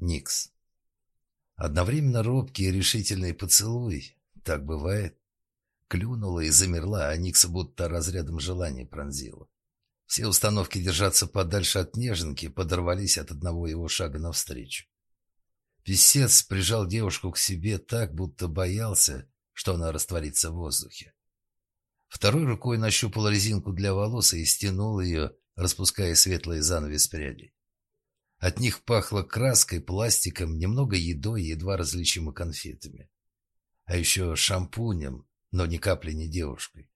Никс. Одновременно робкий и решительный поцелуй. Так бывает. Клюнула и замерла, а Никса будто разрядом желания пронзила. Все установки держаться подальше от неженки подорвались от одного его шага навстречу. Песец прижал девушку к себе так, будто боялся, что она растворится в воздухе. Второй рукой нащупал резинку для волос и стянул ее, распуская светлые занавес прядей. От них пахло краской, пластиком, немного едой и едва различимо конфетами. А еще шампунем, но ни капли не девушкой.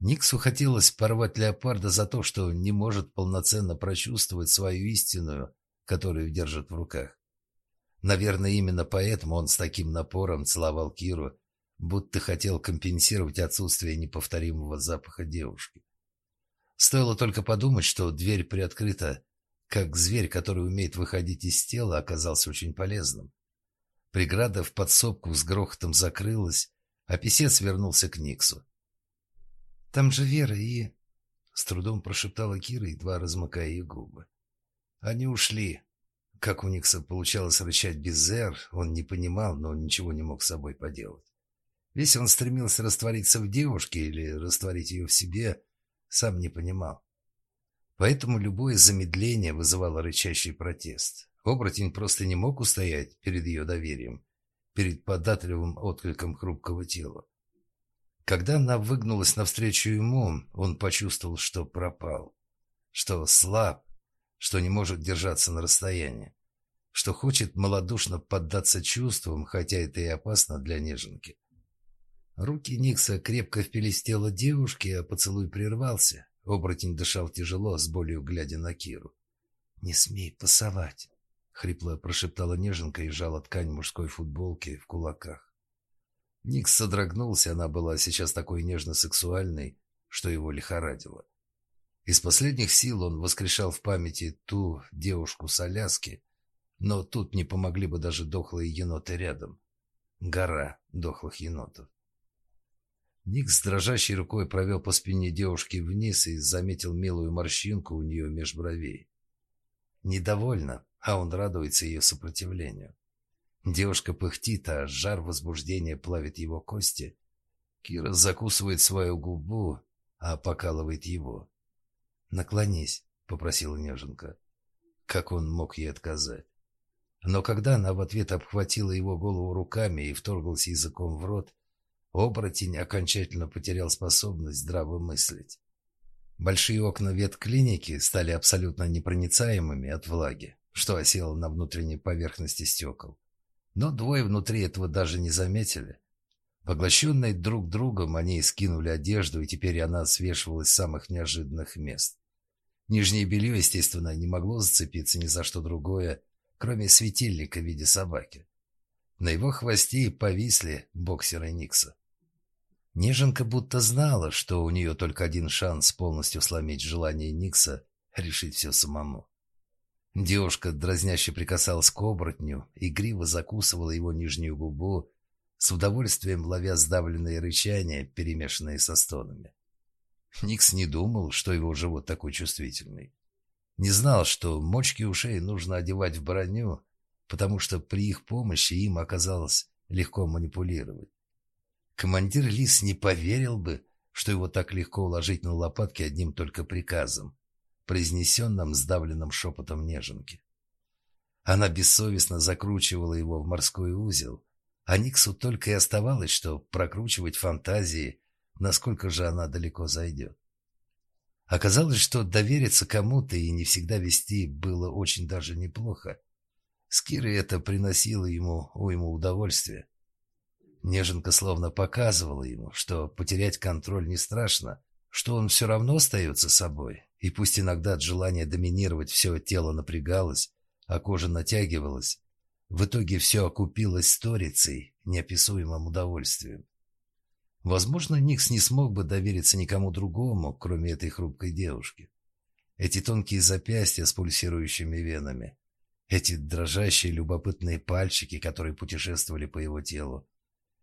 Никсу хотелось порвать леопарда за то, что не может полноценно прочувствовать свою истинную, которую держит в руках. Наверное, именно поэтому он с таким напором целовал Киру, будто хотел компенсировать отсутствие неповторимого запаха девушки. Стоило только подумать, что дверь приоткрыта, как зверь, который умеет выходить из тела, оказался очень полезным. Преграда в подсобку с грохотом закрылась, а писец вернулся к Никсу. «Там же Вера и...» — с трудом прошептала Кира, едва размыкая ее губы. «Они ушли». Как у Никса получалось рычать без «зер», он не понимал, но ничего не мог с собой поделать. Весь он стремился раствориться в девушке или растворить ее в себе, сам не понимал. Поэтому любое замедление вызывало рычащий протест. Оборотень просто не мог устоять перед ее доверием, перед податливым откликом хрупкого тела. Когда она выгнулась навстречу ему, он почувствовал, что пропал, что слаб, что не может держаться на расстоянии, что хочет малодушно поддаться чувствам, хотя это и опасно для неженки. Руки Никса крепко впились в тело девушки, а поцелуй прервался. Оборотень дышал тяжело, с болью глядя на Киру. «Не смей пасовать!» — хрипло прошептала неженка и жала ткань мужской футболки в кулаках. Никс содрогнулся, она была сейчас такой нежно-сексуальной, что его лихорадило. Из последних сил он воскрешал в памяти ту девушку с Аляски, но тут не помогли бы даже дохлые еноты рядом. Гора дохлых енотов. Ник с дрожащей рукой провел по спине девушки вниз и заметил милую морщинку у нее меж бровей. Недовольна, а он радуется ее сопротивлению. Девушка пыхтит, а жар возбуждения плавит его кости. Кира закусывает свою губу, а покалывает его. «Наклонись», — попросила неженка. Как он мог ей отказать? Но когда она в ответ обхватила его голову руками и вторглась языком в рот, оборотень окончательно потерял способность здраво мыслить. Большие окна ветклиники стали абсолютно непроницаемыми от влаги, что осело на внутренней поверхности стекол. Но двое внутри этого даже не заметили. Поглощенные друг другом, они скинули одежду, и теперь она свешивалась с самых неожиданных мест. Нижнее белье, естественно, не могло зацепиться ни за что другое, кроме светильника в виде собаки. На его хвосте повисли боксеры Никса. Неженка будто знала, что у нее только один шанс полностью сломить желание Никса решить все самому. Девушка дразняще прикасалась к оборотню, игриво закусывала его нижнюю губу, с удовольствием ловя сдавленные рычания, перемешанные со стонами. Никс не думал, что его живот такой чувствительный. Не знал, что мочки ушей нужно одевать в броню, потому что при их помощи им оказалось легко манипулировать. Командир Лис не поверил бы, что его так легко уложить на лопатки одним только приказом произнесенном сдавленным шепотом неженки. Она бессовестно закручивала его в морской узел, а Никсу только и оставалось, что прокручивать фантазии, насколько же она далеко зайдет. Оказалось, что довериться кому-то и не всегда вести было очень даже неплохо. С Кирой это приносило ему уйму удовольствия. Неженка словно показывала ему, что потерять контроль не страшно, что он все равно остается собой, и пусть иногда от желания доминировать все тело напрягалось, а кожа натягивалась, в итоге все окупилось сторицей, неописуемым удовольствием. Возможно, Никс не смог бы довериться никому другому, кроме этой хрупкой девушки. Эти тонкие запястья с пульсирующими венами, эти дрожащие любопытные пальчики, которые путешествовали по его телу,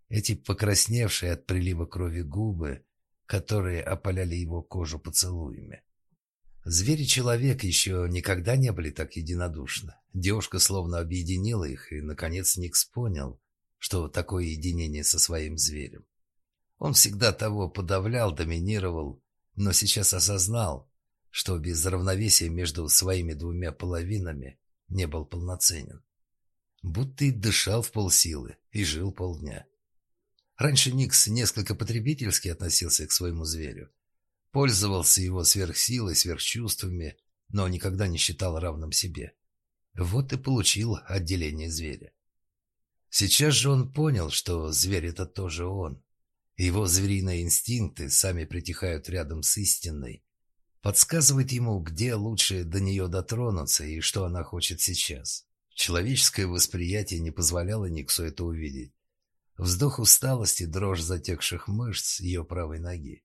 эти покрасневшие от прилива крови губы, которые опаляли его кожу поцелуями. Зверь и человек еще никогда не были так единодушны. Девушка словно объединила их, и, наконец, Никс понял, что такое единение со своим зверем. Он всегда того подавлял, доминировал, но сейчас осознал, что без равновесия между своими двумя половинами не был полноценен. Будто и дышал в полсилы, и жил полдня. Раньше Никс несколько потребительски относился к своему зверю. Пользовался его сверхсилой, сверхчувствами, но никогда не считал равным себе. Вот и получил отделение зверя. Сейчас же он понял, что зверь — это тоже он. Его звериные инстинкты сами притихают рядом с истинной, подсказывает ему, где лучше до нее дотронуться и что она хочет сейчас. Человеческое восприятие не позволяло Никсу это увидеть. Вздох усталости, дрожь затекших мышц ее правой ноги.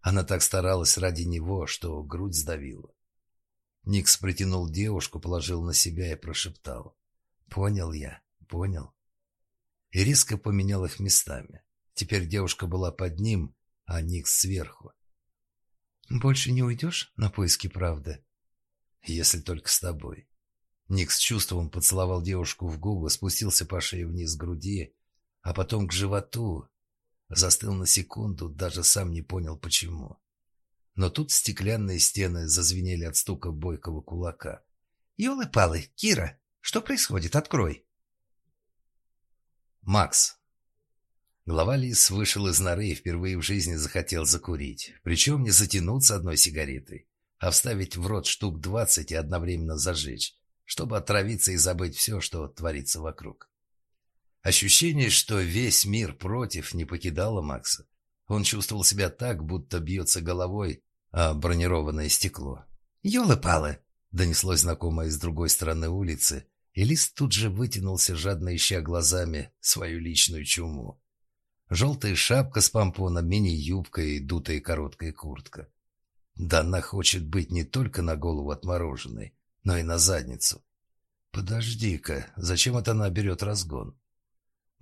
Она так старалась ради него, что грудь сдавила. Никс притянул девушку, положил на себя и прошептал. «Понял я, понял». И резко поменял их местами. Теперь девушка была под ним, а Никс сверху. «Больше не уйдешь на поиски правды?» «Если только с тобой». Ник с чувством поцеловал девушку в губы, спустился по шее вниз к груди, а потом к животу. Застыл на секунду, даже сам не понял, почему. Но тут стеклянные стены зазвенели от стука бойкого кулака. «Елы-палы, Кира, что происходит? Открой!» Макс. Глава Лис вышел из норы и впервые в жизни захотел закурить. Причем не затянуться одной сигаретой, а вставить в рот штук двадцать и одновременно зажечь, чтобы отравиться и забыть все, что творится вокруг. Ощущение, что весь мир против, не покидало Макса. Он чувствовал себя так, будто бьется головой о бронированное стекло. «Елы-палы!» — донеслось знакомое с другой стороны улицы, и Лис тут же вытянулся, жадно ища глазами свою личную чуму. Желтая шапка с помпоном, мини-юбка и дутая короткая куртка. Да она хочет быть не только на голову отмороженной, но и на задницу. Подожди-ка, зачем это она берет разгон?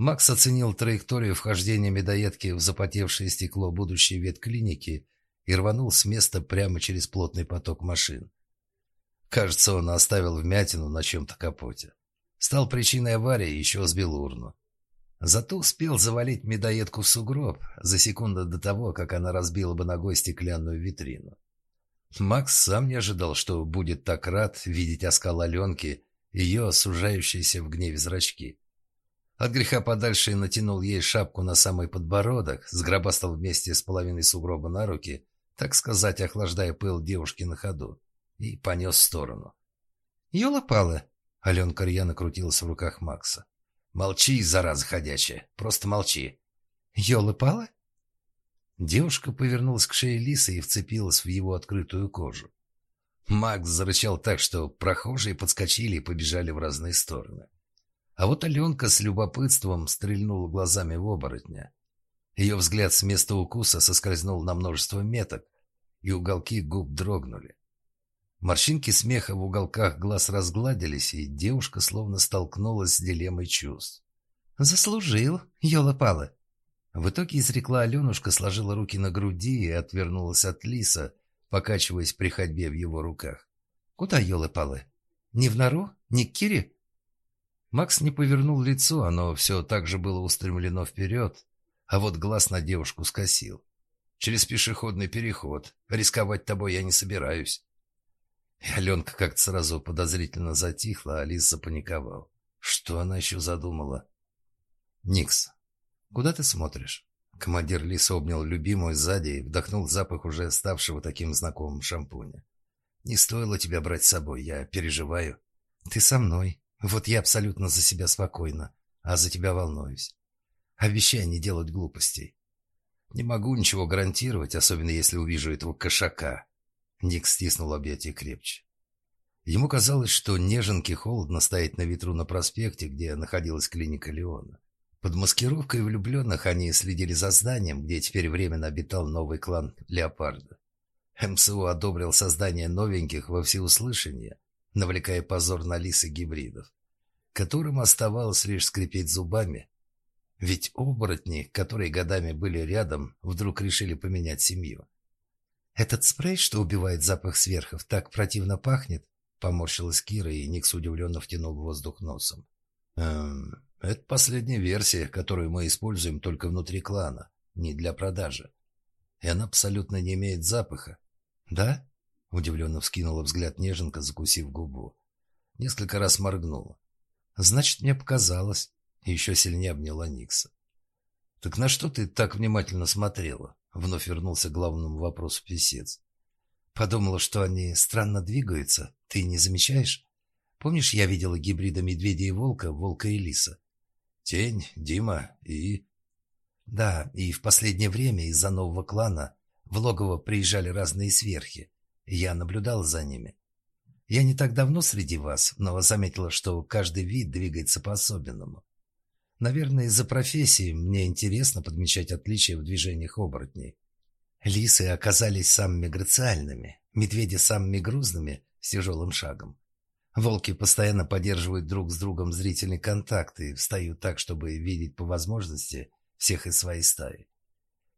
Макс оценил траекторию вхождения медоедки в запотевшее стекло будущей ветклиники и рванул с места прямо через плотный поток машин. Кажется, он оставил вмятину на чем-то капоте. Стал причиной аварии еще сбил урну. Зато успел завалить медоедку в сугроб за секунду до того, как она разбила бы ногой стеклянную витрину. Макс сам не ожидал, что будет так рад видеть оскал Аленки, ее сужающиеся в гневе зрачки. От греха подальше натянул ей шапку на самый подбородок, сгробастал вместе с половиной сугроба на руки, так сказать, охлаждая пыл девушки на ходу, и понес в сторону. «Ёла-пала!» — Аленка рьяно крутилась в руках Макса. «Молчи, зараза ходячая, просто молчи». «Елы-палы?» Девушка повернулась к шее Лисы и вцепилась в его открытую кожу. Макс зарычал так, что прохожие подскочили и побежали в разные стороны. А вот Аленка с любопытством стрельнула глазами в оборотня. Ее взгляд с места укуса соскользнул на множество меток, и уголки губ дрогнули. Морщинки смеха в уголках глаз разгладились, и девушка словно столкнулась с дилеммой чувств. «Заслужил, ёла-пала!» В итоге изрекла Аленушка, сложила руки на груди и отвернулась от лиса, покачиваясь при ходьбе в его руках. «Куда, ёлы-палы? Не в нору? Не к Кире?» Макс не повернул лицо, оно все так же было устремлено вперед, а вот глаз на девушку скосил. «Через пешеходный переход. Рисковать тобой я не собираюсь». И Аленка как-то сразу подозрительно затихла, а Лис запаниковал. Что она еще задумала? «Никс, куда ты смотришь?» Командир Лис обнял любимую сзади и вдохнул запах уже ставшего таким знакомым шампуня. «Не стоило тебя брать с собой, я переживаю. Ты со мной. Вот я абсолютно за себя спокойна, а за тебя волнуюсь. Обещай не делать глупостей. Не могу ничего гарантировать, особенно если увижу этого кошака, Ник стиснул объятия крепче. Ему казалось, что неженке холодно стоять на ветру на проспекте, где находилась клиника Леона. Под маскировкой влюбленных они следили за зданием, где теперь временно обитал новый клан Леопарда. МСУ одобрил создание новеньких во всеуслышание, навлекая позор на лисы гибридов, которым оставалось лишь скрипеть зубами. Ведь оборотни, которые годами были рядом, вдруг решили поменять семью. Этот спрей, что убивает запах сверхов, так противно пахнет. Поморщилась Кира, и Никс удивленно втянул воздух носом. «Эм, это последняя версия, которую мы используем только внутри клана, не для продажи. И она абсолютно не имеет запаха. Да? Удивленно вскинула взгляд неженка, закусив губу. Несколько раз моргнула. Значит, мне показалось. И еще сильнее обняла Никса. «Так на что ты так внимательно смотрела?» Вновь вернулся к главному вопросу писец. Подумала, что они странно двигаются. Ты не замечаешь? Помнишь, я видела гибрида медведя и волка, волка и лиса? Тень, Дима и... Да, и в последнее время из-за нового клана в логово приезжали разные сверхи. Я наблюдал за ними. Я не так давно среди вас, но заметила, что каждый вид двигается по-особенному. Наверное, из-за профессии мне интересно подмечать отличия в движениях оборотней. Лисы оказались самыми грациальными, медведи самыми грузными с тяжелым шагом. Волки постоянно поддерживают друг с другом зрительный контакт и встают так, чтобы видеть по возможности всех из своей стаи.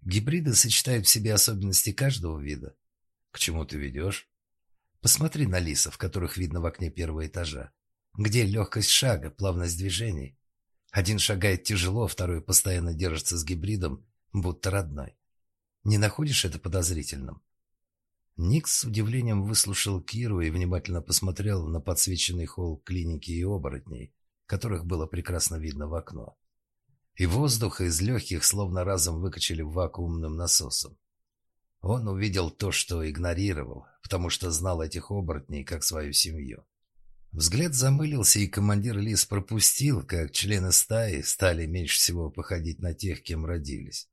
Гибриды сочетают в себе особенности каждого вида. К чему ты ведешь? Посмотри на лисов, которых видно в окне первого этажа. Где легкость шага, плавность движений. Один шагает тяжело, второй постоянно держится с гибридом, будто родной. Не находишь это подозрительным? Никс с удивлением выслушал Киру и внимательно посмотрел на подсвеченный холл клиники и оборотней, которых было прекрасно видно в окно. И воздух из легких словно разом выкачали вакуумным насосом. Он увидел то, что игнорировал, потому что знал этих оборотней как свою семью. Взгляд замылился, и командир Лис пропустил, как члены стаи стали меньше всего походить на тех, кем родились.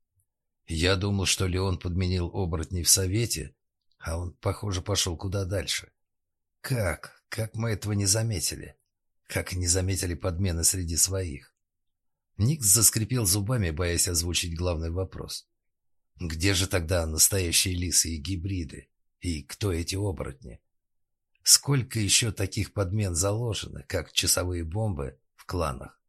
Я думал, что Леон подменил оборотней в совете, а он, похоже, пошел куда дальше. Как? Как мы этого не заметили? Как не заметили подмены среди своих? Никс заскрипел зубами, боясь озвучить главный вопрос. Где же тогда настоящие лисы и гибриды? И кто эти оборотни? Сколько еще таких подмен заложено, как часовые бомбы в кланах?